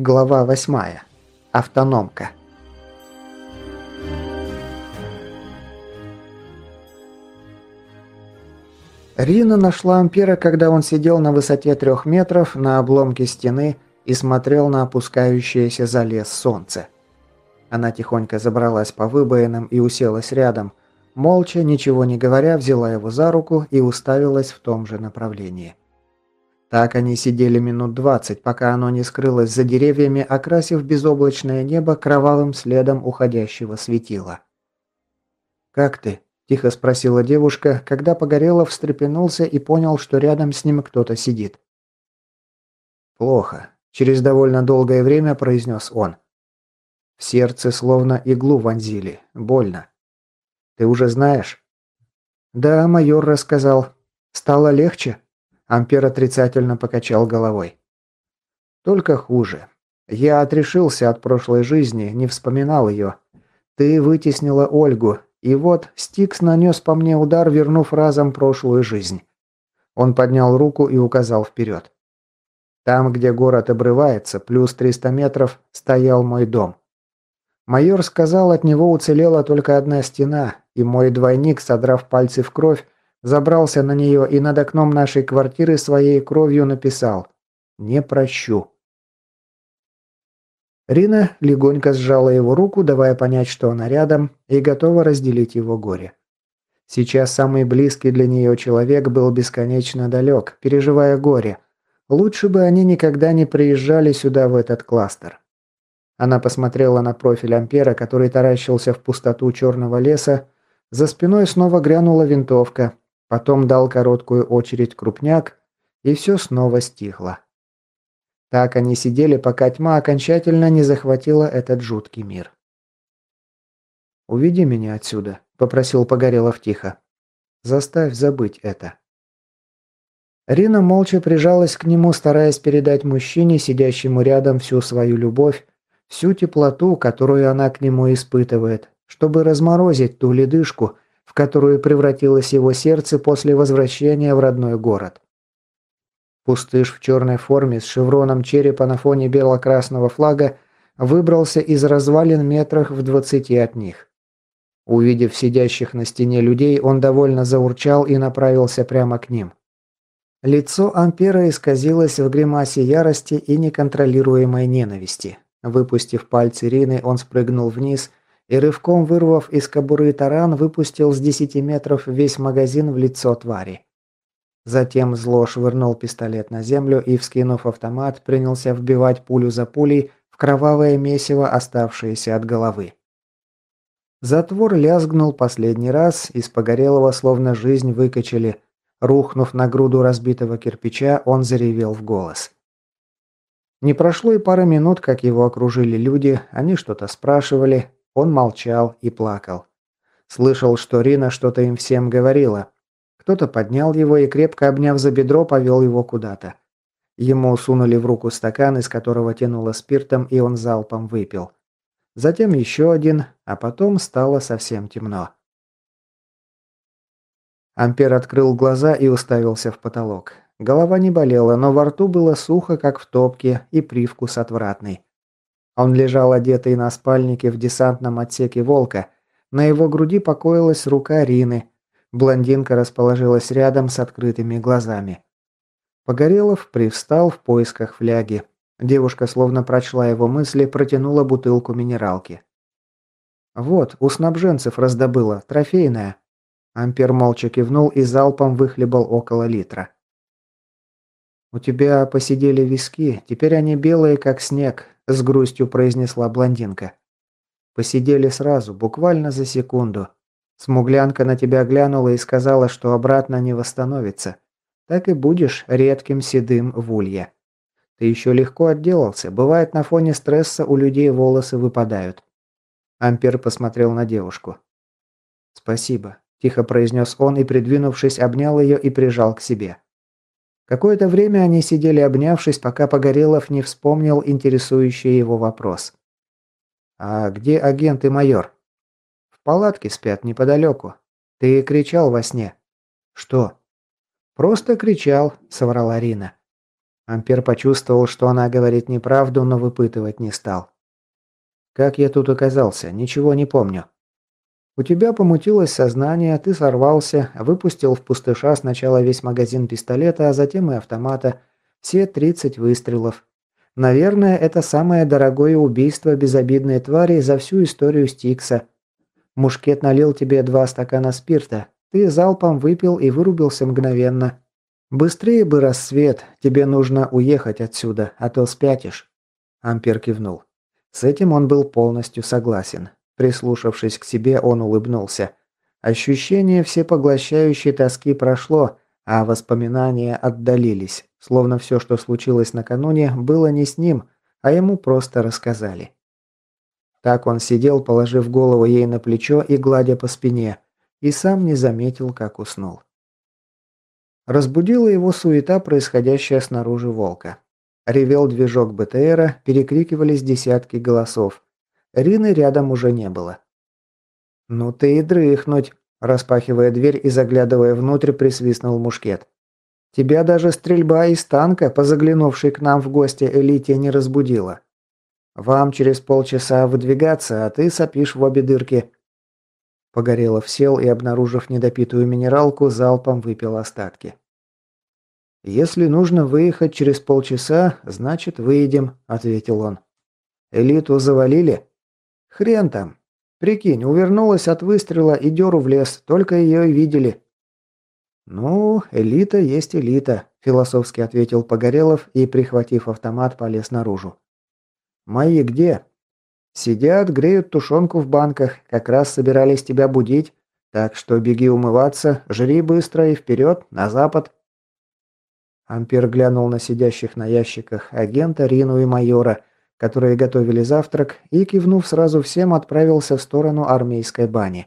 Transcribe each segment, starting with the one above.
Глава 8. Автономка. Рина нашла Ампера, когда он сидел на высоте трех метров на обломке стены и смотрел на опускающееся за лес солнце. Она тихонько забралась по выбоинам и уселась рядом. Молча, ничего не говоря, взяла его за руку и уставилась в том же направлении. Так они сидели минут двадцать, пока оно не скрылось за деревьями, окрасив безоблачное небо кровавым следом уходящего светила. «Как ты?» – тихо спросила девушка, когда Погорелов встрепенулся и понял, что рядом с ним кто-то сидит. «Плохо», – через довольно долгое время произнес он. В сердце словно иглу вонзили. Больно. «Ты уже знаешь?» «Да, майор рассказал. Стало легче?» Ампер отрицательно покачал головой. Только хуже. Я отрешился от прошлой жизни, не вспоминал ее. Ты вытеснила Ольгу, и вот Стикс нанес по мне удар, вернув разом прошлую жизнь. Он поднял руку и указал вперед. Там, где город обрывается, плюс 300 метров, стоял мой дом. Майор сказал, от него уцелела только одна стена, и мой двойник, содрав пальцы в кровь, Забрался на нее и над окном нашей квартиры своей кровью написал «Не прощу». Рина легонько сжала его руку, давая понять, что она рядом и готова разделить его горе. Сейчас самый близкий для нее человек был бесконечно далек, переживая горе. Лучше бы они никогда не приезжали сюда, в этот кластер. Она посмотрела на профиль Ампера, который таращился в пустоту черного леса. За спиной снова грянула винтовка, Потом дал короткую очередь крупняк, и все снова стихло. Так они сидели, пока тьма окончательно не захватила этот жуткий мир. «Уведи меня отсюда», — попросил Погорелов тихо. «Заставь забыть это». Рина молча прижалась к нему, стараясь передать мужчине, сидящему рядом, всю свою любовь, всю теплоту, которую она к нему испытывает, чтобы разморозить ту ледышку, которую превратилось его сердце после возвращения в родной город. Пустыш в черной форме с шевроном черепа на фоне бело-красного флага выбрался из развалин метрах в двадцати от них. Увидев сидящих на стене людей, он довольно заурчал и направился прямо к ним. Лицо Ампера исказилось в гримасе ярости и неконтролируемой ненависти. Выпустив пальцы Рины, он спрыгнул вниз и рывком вырвав из кобуры таран, выпустил с 10 метров весь магазин в лицо твари. Затем зло швырнул пистолет на землю и, вскинув автомат, принялся вбивать пулю за пулей в кровавое месиво, оставшееся от головы. Затвор лязгнул последний раз, из погорелого словно жизнь выкачали. Рухнув на груду разбитого кирпича, он заревел в голос. Не прошло и пары минут, как его окружили люди, они что-то спрашивали, он молчал и плакал. Слышал, что Рина что-то им всем говорила. Кто-то поднял его и, крепко обняв за бедро, повел его куда-то. Ему сунули в руку стакан, из которого тянуло спиртом, и он залпом выпил. Затем еще один, а потом стало совсем темно. Ампер открыл глаза и уставился в потолок. Голова не болела, но во рту было сухо, как в топке, и привкус отвратный. Он лежал одетый на спальнике в десантном отсеке «Волка». На его груди покоилась рука Рины. Блондинка расположилась рядом с открытыми глазами. Погорелов привстал в поисках фляги. Девушка, словно прочла его мысли, протянула бутылку минералки. «Вот, у снабженцев раздобыла, трофейная». Ампер молча кивнул и залпом выхлебал около литра. «У тебя посидели виски, теперь они белые, как снег с грустью произнесла блондинка. Посидели сразу, буквально за секунду. Смуглянка на тебя глянула и сказала, что обратно не восстановится. Так и будешь редким седым в улье. Ты еще легко отделался. Бывает, на фоне стресса у людей волосы выпадают. Ампер посмотрел на девушку. «Спасибо», – тихо произнес он и, придвинувшись, обнял ее и прижал к себе. Какое-то время они сидели обнявшись, пока Погорелов не вспомнил интересующий его вопрос. «А где агент и майор?» «В палатке спят неподалеку. Ты кричал во сне». «Что?» «Просто кричал», — соврала Рина. Ампер почувствовал, что она говорит неправду, но выпытывать не стал. «Как я тут оказался? Ничего не помню». «У тебя помутилось сознание, ты сорвался, выпустил в пустыша сначала весь магазин пистолета, а затем и автомата. Все 30 выстрелов. Наверное, это самое дорогое убийство безобидной твари за всю историю Стикса. Мушкет налил тебе два стакана спирта. Ты залпом выпил и вырубился мгновенно. «Быстрее бы рассвет, тебе нужно уехать отсюда, а то спятишь». Ампер кивнул. С этим он был полностью согласен. Прислушавшись к себе, он улыбнулся. Ощущение всепоглощающей тоски прошло, а воспоминания отдалились, словно все, что случилось накануне, было не с ним, а ему просто рассказали. Так он сидел, положив голову ей на плечо и гладя по спине, и сам не заметил, как уснул. Разбудила его суета, происходящая снаружи волка. Ревел движок БТРа, перекрикивались десятки голосов. Рины рядом уже не было. «Ну ты и дрыхнуть!» Распахивая дверь и заглядывая внутрь, присвистнул мушкет. «Тебя даже стрельба из танка, по заглянувшей к нам в гости элите, не разбудила. Вам через полчаса выдвигаться, а ты сопишь в обе дырки». Погорелов сел и, обнаружив недопитую минералку, залпом выпил остатки. «Если нужно выехать через полчаса, значит выедем», — ответил он. «Элиту завалили?» «Хрен там. Прикинь, увернулась от выстрела и дёру в лес, только ее и видели». «Ну, элита есть элита», – философски ответил Погорелов и, прихватив автомат, полез наружу. «Мои где?» Сидят, греют тушенку в банках, как раз собирались тебя будить. Так что беги умываться, жри быстро и вперед, на запад. Ампер глянул на сидящих на ящиках агента Рину и майора, которые готовили завтрак, и, кивнув сразу всем, отправился в сторону армейской бани.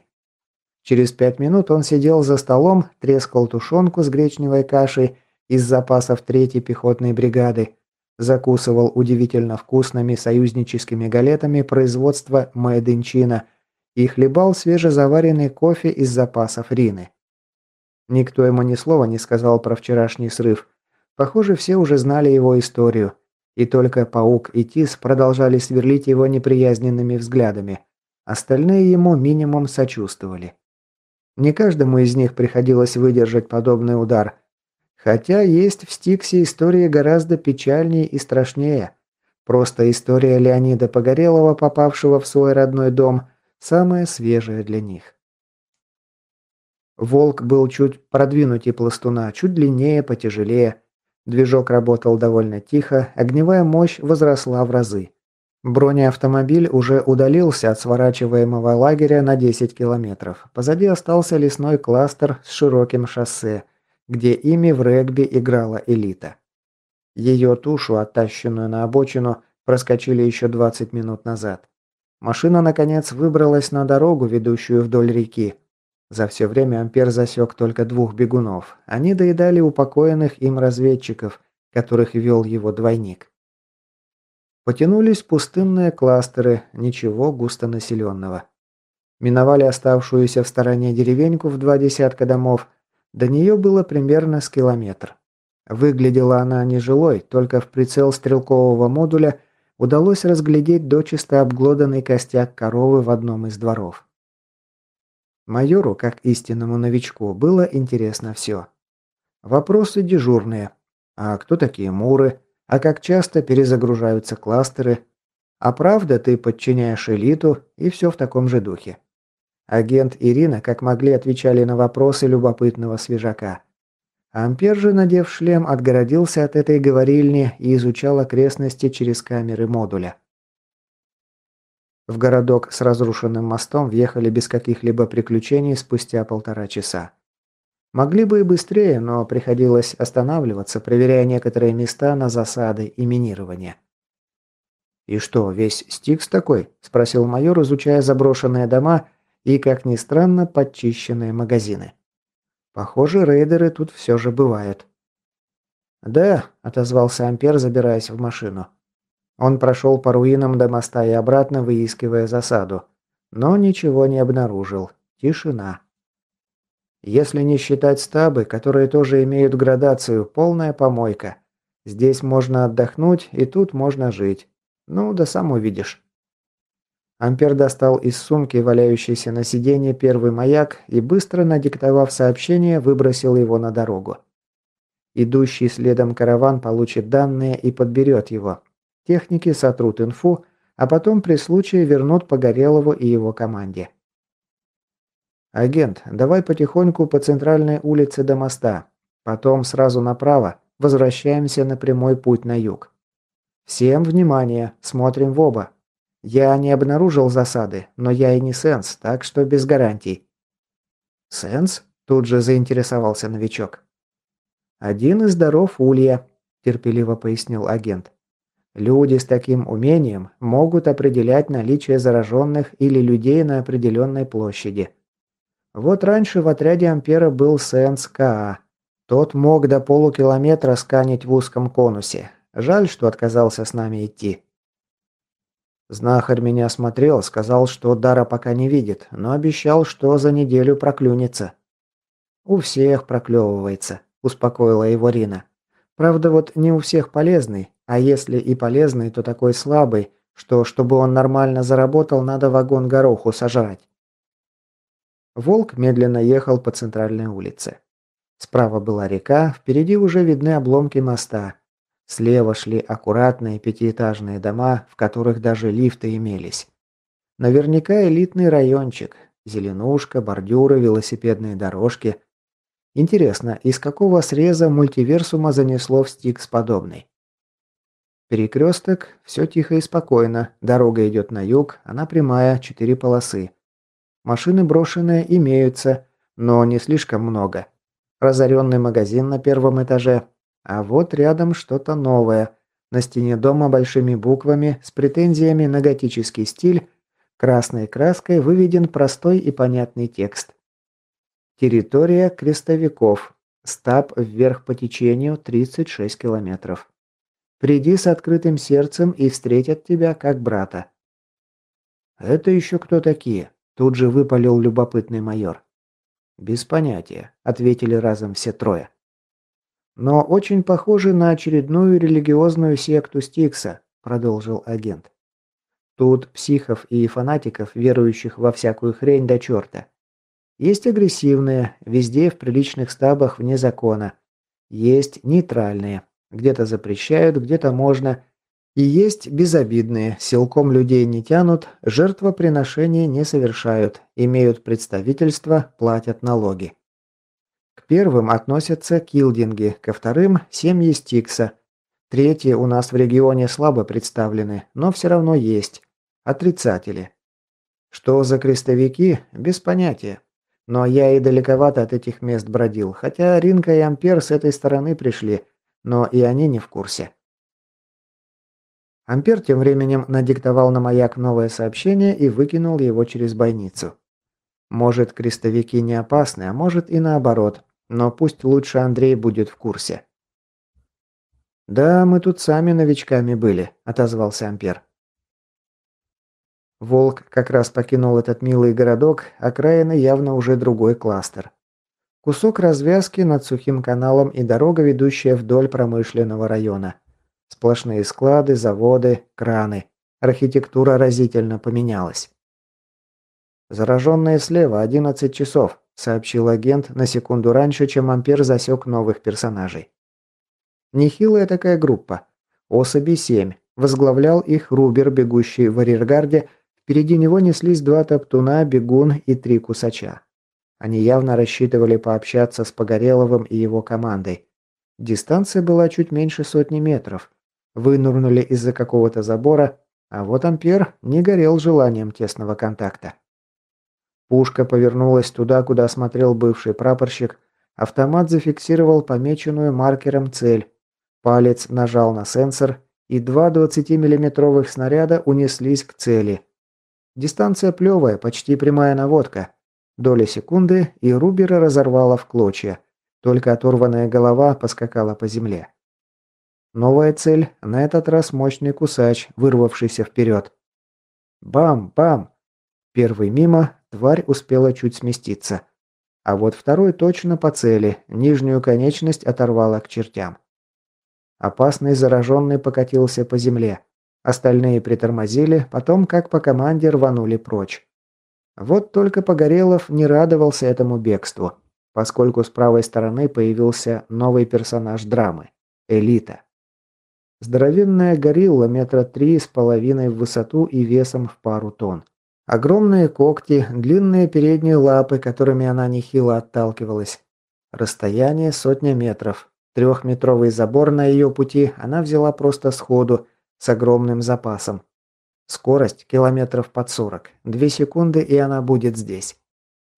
Через пять минут он сидел за столом, трескал тушенку с гречневой кашей из запасов третьей пехотной бригады, закусывал удивительно вкусными союзническими галетами производства Мэйденчина и хлебал свежезаваренный кофе из запасов Рины. Никто ему ни слова не сказал про вчерашний срыв. Похоже, все уже знали его историю. И только Паук и Тис продолжали сверлить его неприязненными взглядами. Остальные ему минимум сочувствовали. Не каждому из них приходилось выдержать подобный удар – Хотя есть в Стиксе истории гораздо печальнее и страшнее. Просто история Леонида Погорелова, попавшего в свой родной дом, самая свежая для них. Волк был чуть продвинутее пластуна, чуть длиннее, потяжелее. Движок работал довольно тихо, огневая мощь возросла в разы. Бронеавтомобиль уже удалился от сворачиваемого лагеря на 10 километров. Позади остался лесной кластер с широким шоссе – где ими в регби играла элита. Ее тушу, оттащенную на обочину, проскочили еще 20 минут назад. Машина, наконец, выбралась на дорогу, ведущую вдоль реки. За все время Ампер засек только двух бегунов. Они доедали упокоенных им разведчиков, которых вел его двойник. Потянулись пустынные кластеры, ничего густонаселенного. Миновали оставшуюся в стороне деревеньку в два десятка домов – до нее было примерно с километр. Выглядела она нежилой, только в прицел стрелкового модуля удалось разглядеть дочисто обглоданный костяк коровы в одном из дворов. Майору, как истинному новичку, было интересно все. Вопросы дежурные. А кто такие муры? А как часто перезагружаются кластеры? А правда ты подчиняешь элиту и все в таком же духе? Агент Ирина, как могли, отвечали на вопросы любопытного свежака. Ампер же, надев шлем, отгородился от этой говорильни и изучал окрестности через камеры модуля. В городок с разрушенным мостом въехали без каких-либо приключений спустя полтора часа. Могли бы и быстрее, но приходилось останавливаться, проверяя некоторые места на засады и минирование. «И что, весь Стикс такой?» – спросил майор, изучая заброшенные дома и, как ни странно, подчищенные магазины. Похоже, рейдеры тут все же бывают. «Да», — отозвался Ампер, забираясь в машину. Он прошел по руинам до моста и обратно, выискивая засаду. Но ничего не обнаружил. Тишина. Если не считать стабы, которые тоже имеют градацию, полная помойка. Здесь можно отдохнуть, и тут можно жить. Ну, да сам увидишь». Ампер достал из сумки, валяющейся на сиденье, первый маяк и, быстро надиктовав сообщение, выбросил его на дорогу. Идущий следом караван получит данные и подберет его. Техники сотрут инфу, а потом при случае вернут Погорелову и его команде. «Агент, давай потихоньку по центральной улице до моста. Потом сразу направо, возвращаемся на прямой путь на юг. Всем внимание, смотрим в оба. Я не обнаружил засады, но я и не Сенс, так что без гарантий. Сенс? Тут же заинтересовался новичок. Один из даров Улья, терпеливо пояснил агент. Люди с таким умением могут определять наличие зараженных или людей на определенной площади. Вот раньше в отряде Ампера был Сенс КА. Тот мог до полукилометра сканить в узком конусе. Жаль, что отказался с нами идти. Знахарь меня смотрел, сказал, что дара пока не видит, но обещал, что за неделю проклюнется. «У всех проклевывается», – успокоила его Рина. «Правда, вот не у всех полезный, а если и полезный, то такой слабый, что, чтобы он нормально заработал, надо вагон гороху сожрать». Волк медленно ехал по центральной улице. Справа была река, впереди уже видны обломки моста. Слева шли аккуратные пятиэтажные дома, в которых даже лифты имелись. Наверняка элитный райончик. Зеленушка, бордюры, велосипедные дорожки. Интересно, из какого среза мультиверсума занесло в Стикс подобный? Перекресток, все тихо и спокойно. Дорога идет на юг, она прямая, четыре полосы. Машины брошенные имеются, но не слишком много. Разоренный магазин на первом этаже, а вот рядом что-то новое. На стене дома большими буквами с претензиями на готический стиль красной краской выведен простой и понятный текст. Территория крестовиков. Стаб вверх по течению 36 километров. Приди с открытым сердцем и встретят тебя как брата. Это еще кто такие? Тут же выпалил любопытный майор. Без понятия, ответили разом все трое но очень похожи на очередную религиозную секту Стикса», – продолжил агент. «Тут психов и фанатиков, верующих во всякую хрень до черта. Есть агрессивные, везде в приличных стабах вне закона. Есть нейтральные, где-то запрещают, где-то можно. И есть безобидные, силком людей не тянут, жертвоприношения не совершают, имеют представительство, платят налоги. К первым относятся килдинги, ко вторым – семьи Стикса. Третьи у нас в регионе слабо представлены, но все равно есть. Отрицатели. Что за крестовики? Без понятия. Но я и далековато от этих мест бродил, хотя Ринка и Ампер с этой стороны пришли, но и они не в курсе. Ампер тем временем надиктовал на маяк новое сообщение и выкинул его через бойницу. Может, крестовики не опасны, а может и наоборот. Но пусть лучше Андрей будет в курсе. «Да, мы тут сами новичками были», – отозвался Ампер. Волк как раз покинул этот милый городок, окраины явно уже другой кластер. Кусок развязки над сухим каналом и дорога, ведущая вдоль промышленного района. Сплошные склады, заводы, краны. Архитектура разительно поменялась. «Зараженные слева, 11 часов», – сообщил агент на секунду раньше, чем Ампер засек новых персонажей. Нехилая такая группа. Особи 7. Возглавлял их Рубер, бегущий в арьергарде. Впереди него неслись два топтуна, бегун и три кусача. Они явно рассчитывали пообщаться с Погореловым и его командой. Дистанция была чуть меньше сотни метров. Вынурнули из-за какого-то забора, а вот Ампер не горел желанием тесного контакта. Пушка повернулась туда, куда смотрел бывший прапорщик. Автомат зафиксировал помеченную маркером цель. Палец нажал на сенсор, и два 20-миллиметровых снаряда унеслись к цели. Дистанция плевая, почти прямая наводка. Доли секунды, и Рубера разорвало в клочья. Только оторванная голова поскакала по земле. Новая цель, на этот раз мощный кусач, вырвавшийся вперед. Бам-бам! Первый мимо, Тварь успела чуть сместиться. А вот второй точно по цели, нижнюю конечность оторвала к чертям. Опасный зараженный покатился по земле. Остальные притормозили, потом, как по команде, рванули прочь. Вот только Погорелов не радовался этому бегству, поскольку с правой стороны появился новый персонаж драмы – Элита. Здоровенная горилла метра три с половиной в высоту и весом в пару тонн. Огромные когти, длинные передние лапы, которыми она нехило отталкивалась. Расстояние сотня метров. Трехметровый забор на ее пути она взяла просто сходу, с огромным запасом. Скорость километров под 40. Две секунды, и она будет здесь.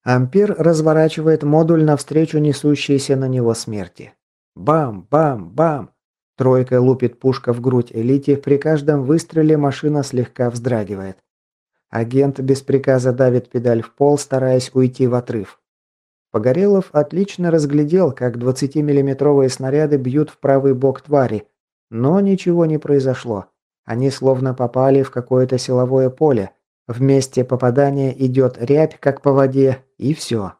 Ампер разворачивает модуль навстречу несущейся на него смерти. Бам, бам, бам. Тройка лупит пушка в грудь элите, при каждом выстреле машина слегка вздрагивает. Агент без приказа давит педаль в пол, стараясь уйти в отрыв. Погорелов отлично разглядел, как 20-миллиметровые снаряды бьют в правый бок твари, но ничего не произошло. Они словно попали в какое-то силовое поле. В месте попадания идет рябь, как по воде, и все.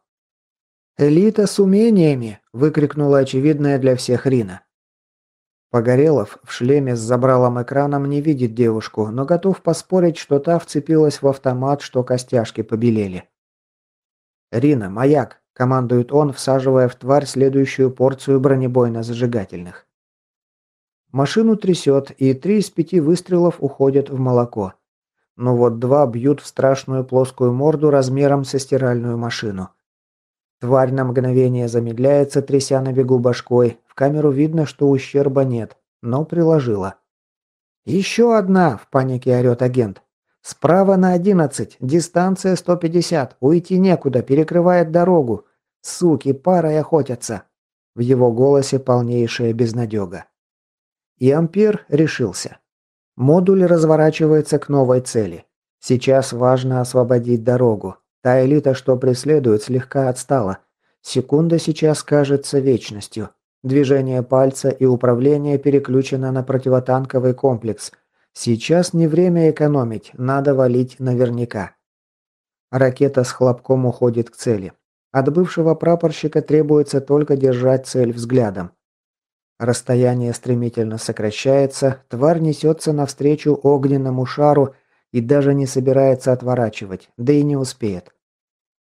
«Элита с умениями!» – выкрикнула очевидная для всех Рина. Погорелов в шлеме с забралом экраном не видит девушку, но готов поспорить, что та вцепилась в автомат, что костяшки побелели. «Рина, маяк!» – командует он, всаживая в тварь следующую порцию бронебойно-зажигательных. Машину трясет, и три из пяти выстрелов уходят в молоко. Но вот два бьют в страшную плоскую морду размером со стиральную машину. Тварь на мгновение замедляется, тряся на бегу башкой. В камеру видно, что ущерба нет, но приложила. «Еще одна!» – в панике орет агент. «Справа на одиннадцать, дистанция сто пятьдесят, уйти некуда, перекрывает дорогу. Суки, парой охотятся!» В его голосе полнейшая безнадега. И Ампер решился. Модуль разворачивается к новой цели. Сейчас важно освободить дорогу. Та элита, что преследует, слегка отстала. Секунда сейчас кажется вечностью. Движение пальца и управление переключено на противотанковый комплекс. Сейчас не время экономить, надо валить наверняка. Ракета с хлопком уходит к цели. От бывшего прапорщика требуется только держать цель взглядом. Расстояние стремительно сокращается, тварь несется навстречу огненному шару и даже не собирается отворачивать, да и не успеет.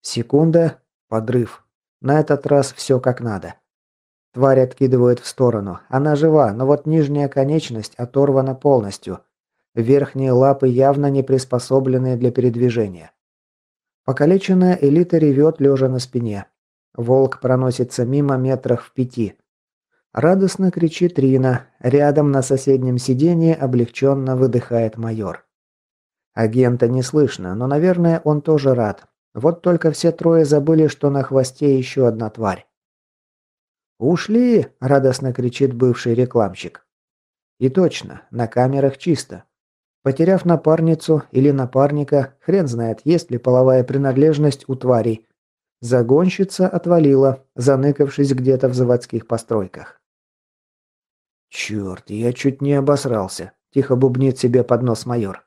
Секунда. Подрыв. На этот раз все как надо. Тварь откидывает в сторону. Она жива, но вот нижняя конечность оторвана полностью. Верхние лапы явно не приспособлены для передвижения. Покалеченная элита ревет, лежа на спине. Волк проносится мимо метрах в пяти. Радостно кричит Рина. Рядом на соседнем сиденье облегченно выдыхает майор. Агента не слышно, но, наверное, он тоже рад. Вот только все трое забыли, что на хвосте еще одна тварь. «Ушли!» – радостно кричит бывший рекламщик. И точно, на камерах чисто. Потеряв напарницу или напарника, хрен знает, есть ли половая принадлежность у тварей. Загонщица отвалила, заныкавшись где-то в заводских постройках. «Черт, я чуть не обосрался», – тихо бубнит себе под нос майор.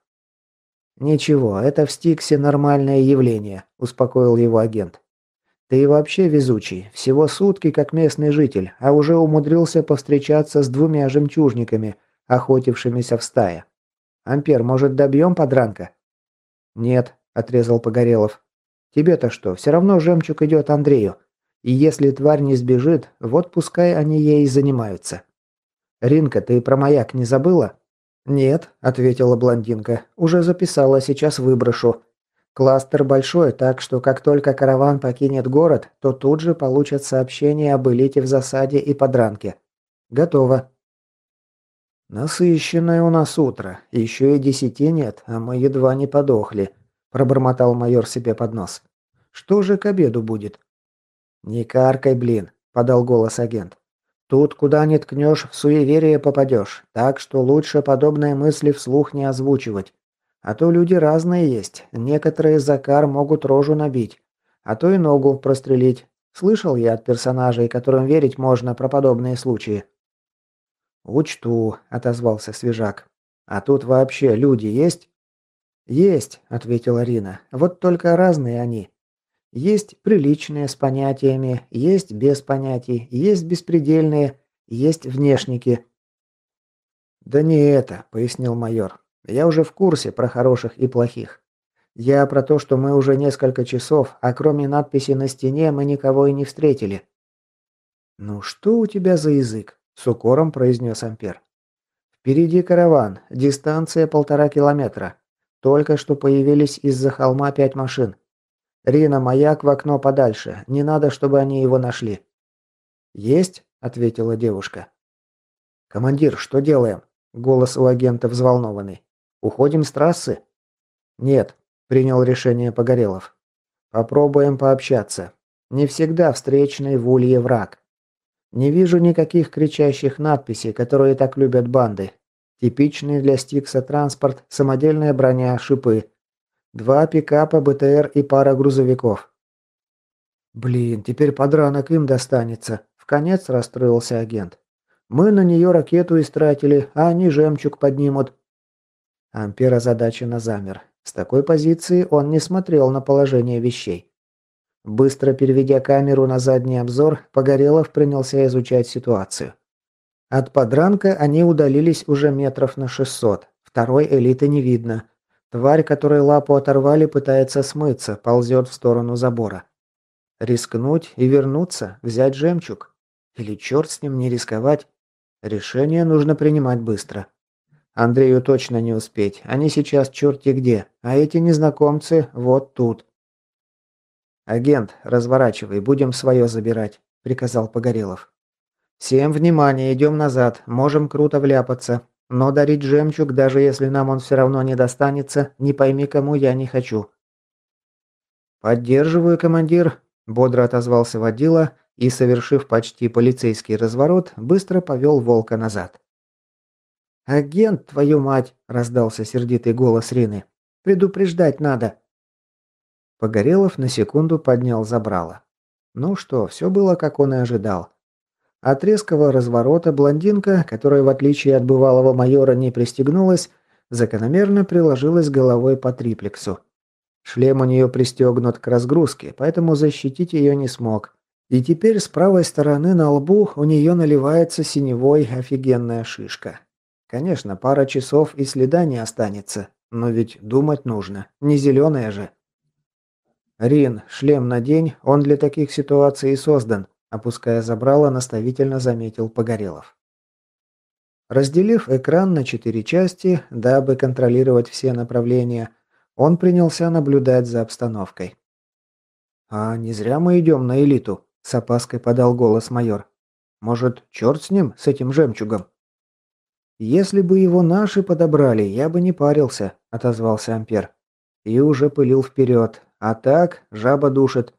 «Ничего, это в Стиксе нормальное явление», – успокоил его агент. «Ты вообще везучий. Всего сутки как местный житель, а уже умудрился повстречаться с двумя жемчужниками, охотившимися в стае. Ампер, может, добьем подранка?» «Нет», – отрезал Погорелов. «Тебе-то что, все равно жемчуг идет Андрею. И если тварь не сбежит, вот пускай они ей занимаются. Ринка, ты про маяк не забыла?» «Нет», – ответила блондинка. «Уже записала, сейчас выброшу. Кластер большой, так что как только караван покинет город, то тут же получат сообщение об элите в засаде и подранке. Готово». «Насыщенное у нас утро. Еще и десяти нет, а мы едва не подохли», – пробормотал майор себе под нос. «Что же к обеду будет?» «Не каркай, блин», – подал голос агент. Тут, куда ни ткнешь, в суеверие попадешь, так что лучше подобные мысли вслух не озвучивать. А то люди разные есть, некоторые за кар могут рожу набить, а то и ногу прострелить. Слышал я от персонажей, которым верить можно про подобные случаи. «Учту», — отозвался свежак. «А тут вообще люди есть?» «Есть», — ответила Рина. «Вот только разные они. Есть приличные с понятиями, есть без понятий, есть беспредельные, есть внешники. «Да не это», — пояснил майор. «Я уже в курсе про хороших и плохих. Я про то, что мы уже несколько часов, а кроме надписи на стене мы никого и не встретили». «Ну что у тебя за язык?» – с укором произнес Ампер. «Впереди караван, дистанция полтора километра. Только что появились из-за холма пять машин. Рина, маяк в окно подальше, не надо, чтобы они его нашли». «Есть?» – ответила девушка. «Командир, что делаем?» – голос у агента взволнованный. «Уходим с трассы?» «Нет», – принял решение Погорелов. «Попробуем пообщаться. Не всегда встречный в улье враг. Не вижу никаких кричащих надписей, которые так любят банды. Типичный для Стикса транспорт, самодельная броня, шипы. Два пикапа, БТР и пара грузовиков. Блин, теперь подранок им достанется. В конец расстроился агент. Мы на нее ракету истратили, а они жемчуг поднимут. Ампер озадаченно замер. С такой позиции он не смотрел на положение вещей. Быстро переведя камеру на задний обзор, Погорелов принялся изучать ситуацию. От подранка они удалились уже метров на 600. Второй элиты не видно. Тварь, которой лапу оторвали, пытается смыться, ползет в сторону забора. Рискнуть и вернуться, взять жемчуг? Или черт с ним, не рисковать? Решение нужно принимать быстро. Андрею точно не успеть, они сейчас черти где, а эти незнакомцы вот тут. «Агент, разворачивай, будем свое забирать», – приказал Погорелов. «Всем внимание, идем назад, можем круто вляпаться. Но дарить жемчуг, даже если нам он все равно не достанется, не пойми кому я не хочу». «Поддерживаю, командир», – бодро отозвался водила и, совершив почти полицейский разворот, быстро повел волка назад. «Агент, твою мать!» – раздался сердитый голос Рины. «Предупреждать надо!» Погорелов на секунду поднял забрало. Ну что, все было, как он и ожидал. От резкого разворота блондинка, которая в отличие от бывалого майора не пристегнулась, закономерно приложилась головой по триплексу. Шлем у нее пристегнут к разгрузке, поэтому защитить ее не смог. И теперь с правой стороны на лбу у нее наливается синевой офигенная шишка. Конечно, пара часов и следа не останется, но ведь думать нужно, не зеленая же. «Рин, шлем надень, он для таких ситуаций и создан», опуская забрало, наставительно заметил Погорелов. Разделив экран на четыре части, дабы контролировать все направления, он принялся наблюдать за обстановкой. «А не зря мы идем на элиту», – с опаской подал голос майор. «Может, черт с ним, с этим жемчугом?» «Если бы его наши подобрали, я бы не парился», – отозвался Ампер. И уже пылил вперед, а так, жаба душит.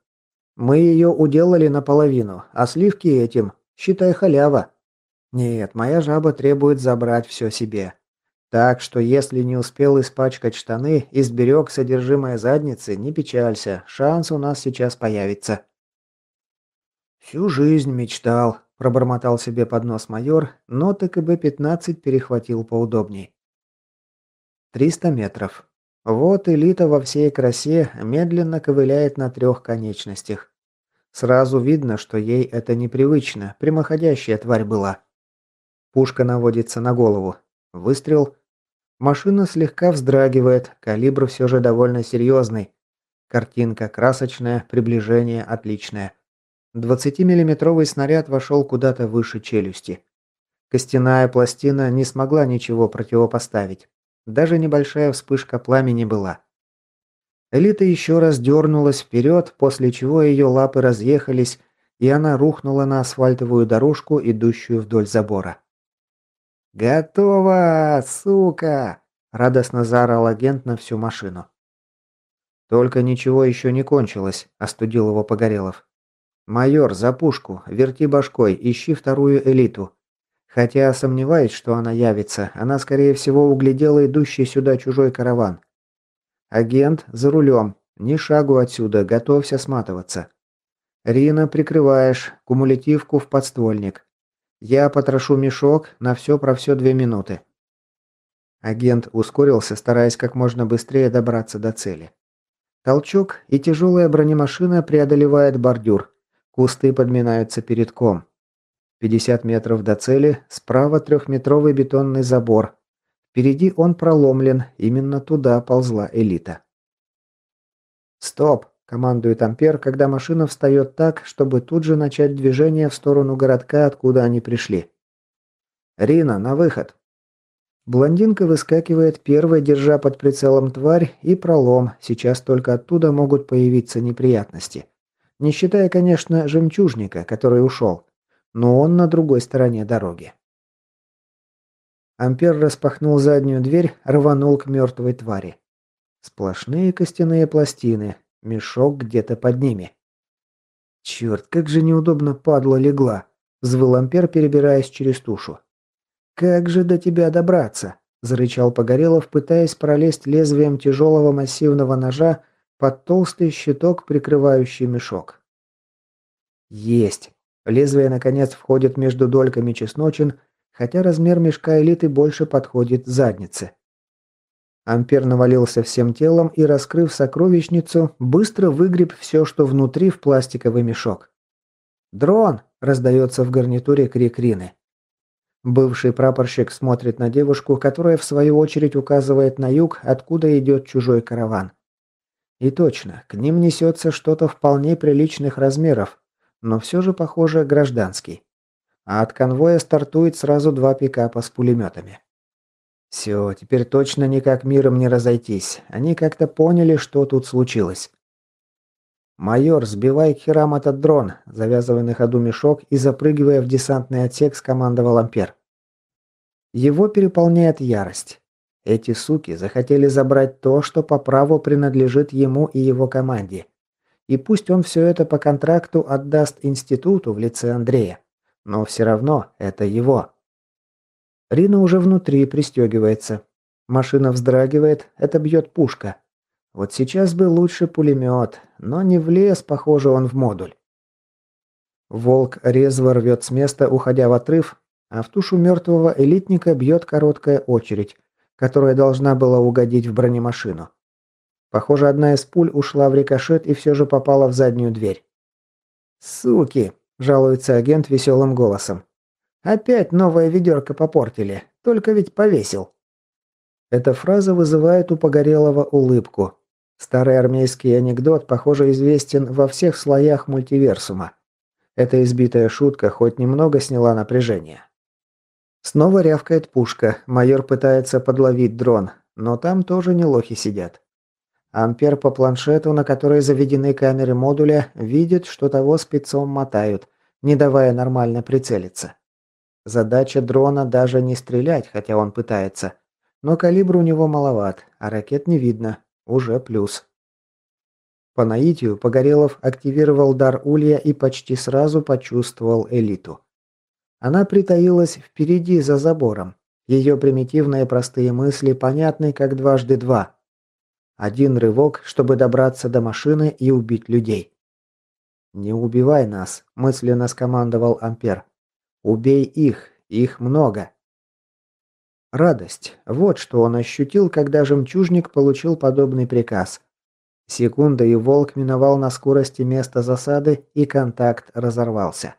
Мы ее уделали наполовину, а сливки этим, считай халява. Нет, моя жаба требует забрать все себе. Так что если не успел испачкать штаны и сберег содержимое задницы, не печалься, шанс у нас сейчас появится. Всю жизнь мечтал, пробормотал себе под нос майор, но ТКБ-15 перехватил поудобней. Триста метров. Вот элита во всей красе медленно ковыляет на трех конечностях. Сразу видно, что ей это непривычно, прямоходящая тварь была. Пушка наводится на голову. Выстрел. Машина слегка вздрагивает, калибр все же довольно серьезный. Картинка красочная, приближение отличное. 20-миллиметровый снаряд вошел куда-то выше челюсти. Костяная пластина не смогла ничего противопоставить. Даже небольшая вспышка пламени была. Элита еще раз дернулась вперед, после чего ее лапы разъехались, и она рухнула на асфальтовую дорожку, идущую вдоль забора. «Готово, сука!» – радостно заорал агент на всю машину. «Только ничего еще не кончилось», – остудил его Погорелов. «Майор, за пушку, верти башкой, ищи вторую элиту. Хотя сомневаюсь, что она явится, она, скорее всего, углядела идущий сюда чужой караван. Агент за рулем, ни шагу отсюда, готовься сматываться. Рина, прикрываешь, кумулятивку в подствольник. Я потрошу мешок, на все про все две минуты. Агент ускорился, стараясь как можно быстрее добраться до цели. Толчок, и тяжелая бронемашина преодолевает бордюр. Кусты подминаются перед ком. 50 метров до цели, справа трехметровый бетонный забор. Впереди он проломлен, именно туда ползла элита. «Стоп!» – командует Ампер, когда машина встает так, чтобы тут же начать движение в сторону городка, откуда они пришли. «Рина, на выход!» Блондинка выскакивает первой, держа под прицелом тварь, и пролом, сейчас только оттуда могут появиться неприятности. Не считая, конечно, жемчужника, который ушел. Но он на другой стороне дороги. Ампер распахнул заднюю дверь, рванул к мертвой твари. Сплошные костяные пластины, мешок где-то под ними. «Черт, как же неудобно падла легла!» – взвыл Ампер, перебираясь через тушу. «Как же до тебя добраться?» – зарычал Погорелов, пытаясь пролезть лезвием тяжелого массивного ножа под толстый щиток, прикрывающий мешок. Есть. Лезвие, наконец, входит между дольками чесночен, хотя размер мешка элиты больше подходит заднице. Ампер навалился всем телом и, раскрыв сокровищницу, быстро выгреб все, что внутри, в пластиковый мешок. «Дрон!» – раздается в гарнитуре крик Рины. Бывший прапорщик смотрит на девушку, которая в свою очередь указывает на юг, откуда идет чужой караван. И точно, к ним несется что-то вполне приличных размеров, но все же, похоже, гражданский. А от конвоя стартует сразу два пикапа с пулеметами. Все, теперь точно никак миром не разойтись. Они как-то поняли, что тут случилось. «Майор, сбивай к херам этот дрон», завязывая на ходу мешок и запрыгивая в десантный отсек, скомандовал Ампер. Его переполняет ярость. Эти суки захотели забрать то, что по праву принадлежит ему и его команде. И пусть он все это по контракту отдаст институту в лице Андрея, но все равно это его. Рина уже внутри пристегивается. Машина вздрагивает, это бьет пушка. Вот сейчас бы лучше пулемет, но не влез, похоже, он в модуль. Волк резво рвет с места, уходя в отрыв, а в тушу мертвого элитника бьет короткая очередь, которая должна была угодить в бронемашину. Похоже, одна из пуль ушла в рикошет и все же попала в заднюю дверь. «Суки!» – жалуется агент веселым голосом. «Опять новое ведерко попортили, только ведь повесил». Эта фраза вызывает у Погорелого улыбку. Старый армейский анекдот, похоже, известен во всех слоях мультиверсума. Эта избитая шутка хоть немного сняла напряжение. Снова рявкает пушка, майор пытается подловить дрон, но там тоже не лохи сидят. Ампер по планшету, на который заведены камеры модуля, видит, что того спецом мотают, не давая нормально прицелиться. Задача дрона даже не стрелять, хотя он пытается. Но калибр у него маловат, а ракет не видно. Уже плюс. По наитию Погорелов активировал дар Улья и почти сразу почувствовал элиту. Она притаилась впереди за забором. Ее примитивные простые мысли понятны как дважды два. Один рывок, чтобы добраться до машины и убить людей. «Не убивай нас», – мысленно скомандовал Ампер. «Убей их, их много». Радость. Вот что он ощутил, когда жемчужник получил подобный приказ. Секунда, и волк миновал на скорости место засады, и контакт разорвался.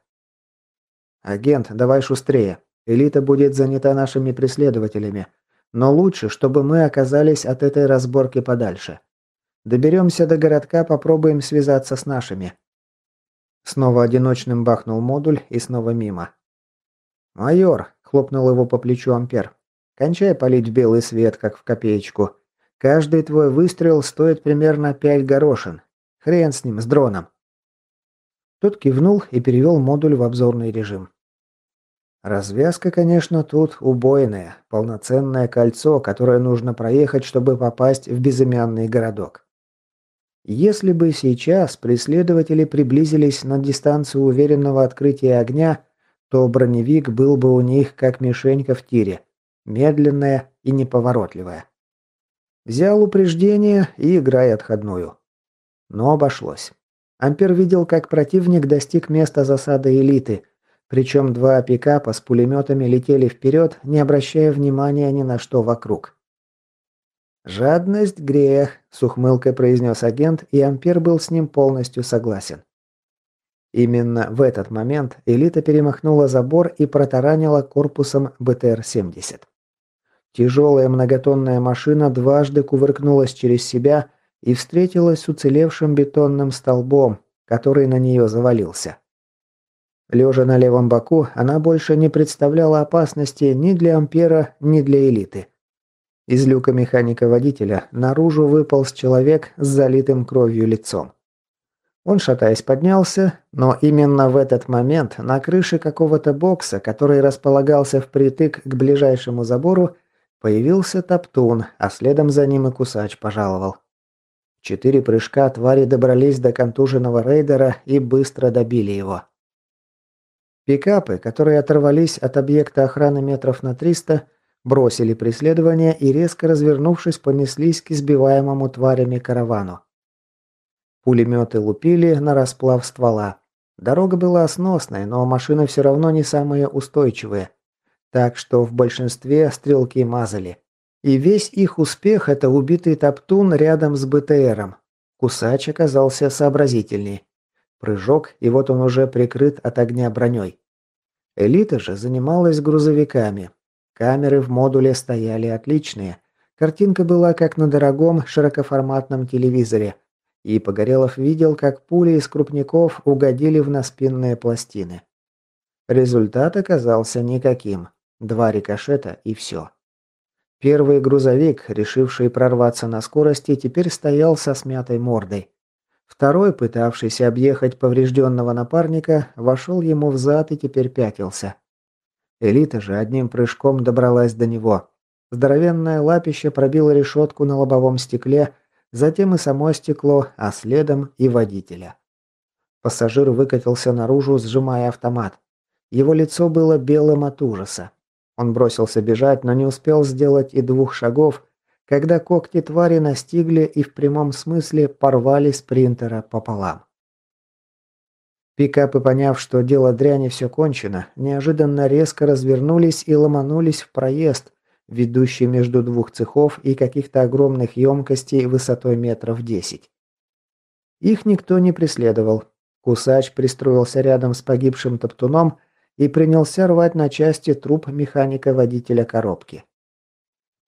«Агент, давай шустрее. Элита будет занята нашими преследователями. Но лучше, чтобы мы оказались от этой разборки подальше. Доберемся до городка, попробуем связаться с нашими. Снова одиночным бахнул модуль и снова мимо. «Майор!» – хлопнул его по плечу Ампер. «Кончай палить белый свет, как в копеечку. Каждый твой выстрел стоит примерно пять горошин. Хрен с ним, с дроном». Тот кивнул и перевел модуль в обзорный режим. Развязка, конечно, тут убойная. Полноценное кольцо, которое нужно проехать, чтобы попасть в безымянный городок. Если бы сейчас преследователи приблизились на дистанцию уверенного открытия огня, то броневик был бы у них как мишенька в тире. Медленная и неповоротливая. Взял упреждение и играй отходную. Но обошлось. Ампер видел, как противник достиг места засады элиты – причем два пикапа с пулеметами летели вперед, не обращая внимания ни на что вокруг. «Жадность – грех», – с ухмылкой произнес агент, и Ампер был с ним полностью согласен. Именно в этот момент элита перемахнула забор и протаранила корпусом БТР-70. Тяжелая многотонная машина дважды кувыркнулась через себя и встретилась с уцелевшим бетонным столбом, который на нее завалился. Лежа на левом боку, она больше не представляла опасности ни для Ампера, ни для элиты. Из люка механика-водителя наружу выполз человек с залитым кровью лицом. Он, шатаясь, поднялся, но именно в этот момент на крыше какого-то бокса, который располагался впритык к ближайшему забору, появился Топтун, а следом за ним и Кусач пожаловал. Четыре прыжка твари добрались до контуженного рейдера и быстро добили его. Пикапы, которые оторвались от объекта охраны метров на 300, бросили преследование и, резко развернувшись, понеслись к избиваемому тварями каравану. Пулеметы лупили на расплав ствола. Дорога была сносной, но машины все равно не самые устойчивые. Так что в большинстве стрелки мазали. И весь их успех – это убитый топтун рядом с БТРом. Кусач оказался сообразительней. Прыжок, и вот он уже прикрыт от огня броней. Элита же занималась грузовиками. Камеры в модуле стояли отличные. Картинка была как на дорогом широкоформатном телевизоре. И Погорелов видел, как пули из крупников угодили в наспинные пластины. Результат оказался никаким. Два рикошета и все. Первый грузовик, решивший прорваться на скорости, теперь стоял со смятой мордой. Второй, пытавшийся объехать поврежденного напарника, вошел ему в зад и теперь пятился. Элита же одним прыжком добралась до него. Здоровенное лапище пробило решетку на лобовом стекле, затем и само стекло, а следом и водителя. Пассажир выкатился наружу, сжимая автомат. Его лицо было белым от ужаса. Он бросился бежать, но не успел сделать и двух шагов, когда когти твари настигли и в прямом смысле порвали спринтера пополам. Пикапы, поняв, что дело дряни все кончено, неожиданно резко развернулись и ломанулись в проезд, ведущий между двух цехов и каких-то огромных емкостей высотой метров десять. Их никто не преследовал. Кусач пристроился рядом с погибшим топтуном и принялся рвать на части труп механика-водителя коробки.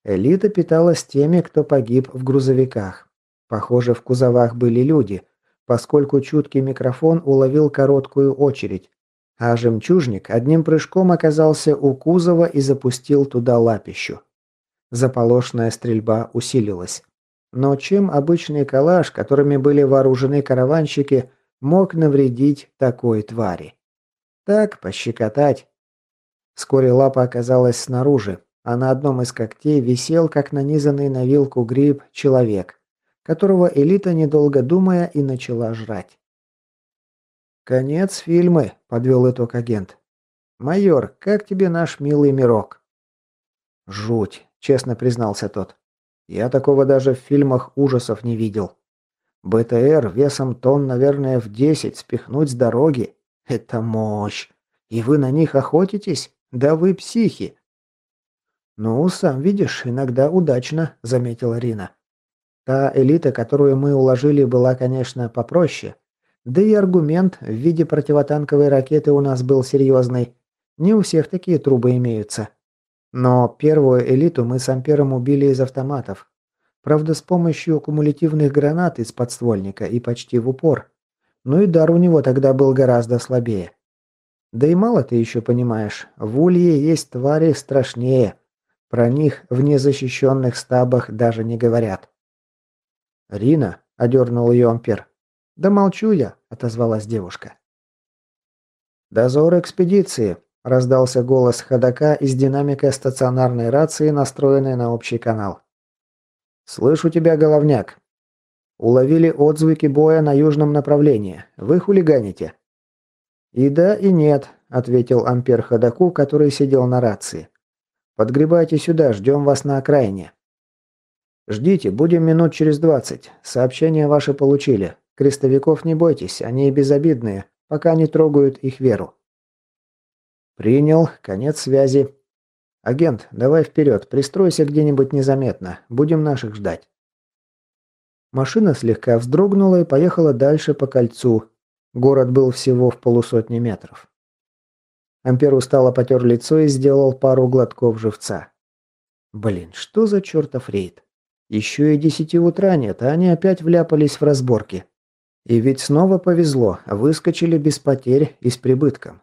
Элита питалась теми, кто погиб в грузовиках. Похоже, в кузовах были люди, поскольку чуткий микрофон уловил короткую очередь, а жемчужник одним прыжком оказался у кузова и запустил туда лапищу. Заполошная стрельба усилилась. Но чем обычный калаш, которыми были вооружены караванщики, мог навредить такой твари? Так, пощекотать. Вскоре лапа оказалась снаружи, а на одном из когтей висел, как нанизанный на вилку гриб, человек, которого элита, недолго думая, и начала жрать. «Конец фильма», — подвел итог агент. «Майор, как тебе наш милый мирок?» «Жуть», — честно признался тот. «Я такого даже в фильмах ужасов не видел. БТР весом тонн, наверное, в десять спихнуть с дороги — это мощь. И вы на них охотитесь? Да вы психи!» «Ну, сам видишь, иногда удачно», — заметила Рина. «Та элита, которую мы уложили, была, конечно, попроще. Да и аргумент в виде противотанковой ракеты у нас был серьезный. Не у всех такие трубы имеются. Но первую элиту мы с Ампером убили из автоматов. Правда, с помощью кумулятивных гранат из подствольника и почти в упор. Ну и дар у него тогда был гораздо слабее. Да и мало ты еще понимаешь, в Улье есть твари страшнее». Про них в незащищенных стабах даже не говорят. «Рина», — одернул ее Ампер. «Да молчу я», — отозвалась девушка. «Дозор экспедиции», — раздался голос ходока из динамика стационарной рации, настроенной на общий канал. «Слышу тебя, головняк. Уловили отзвуки боя на южном направлении. Вы хулиганите?» «И да, и нет», — ответил Ампер ходоку, который сидел на рации. Подгребайте сюда, ждем вас на окраине. Ждите, будем минут через двадцать. Сообщения ваши получили. Крестовиков не бойтесь, они безобидные, пока не трогают их веру. Принял, конец связи. Агент, давай вперед, пристройся где-нибудь незаметно, будем наших ждать. Машина слегка вздрогнула и поехала дальше по кольцу. Город был всего в полусотни метров. Ампер устало потер лицо и сделал пару глотков живца. Блин, что за чертов рейд? Еще и десяти утра нет, а они опять вляпались в разборки. И ведь снова повезло, выскочили без потерь и с прибытком.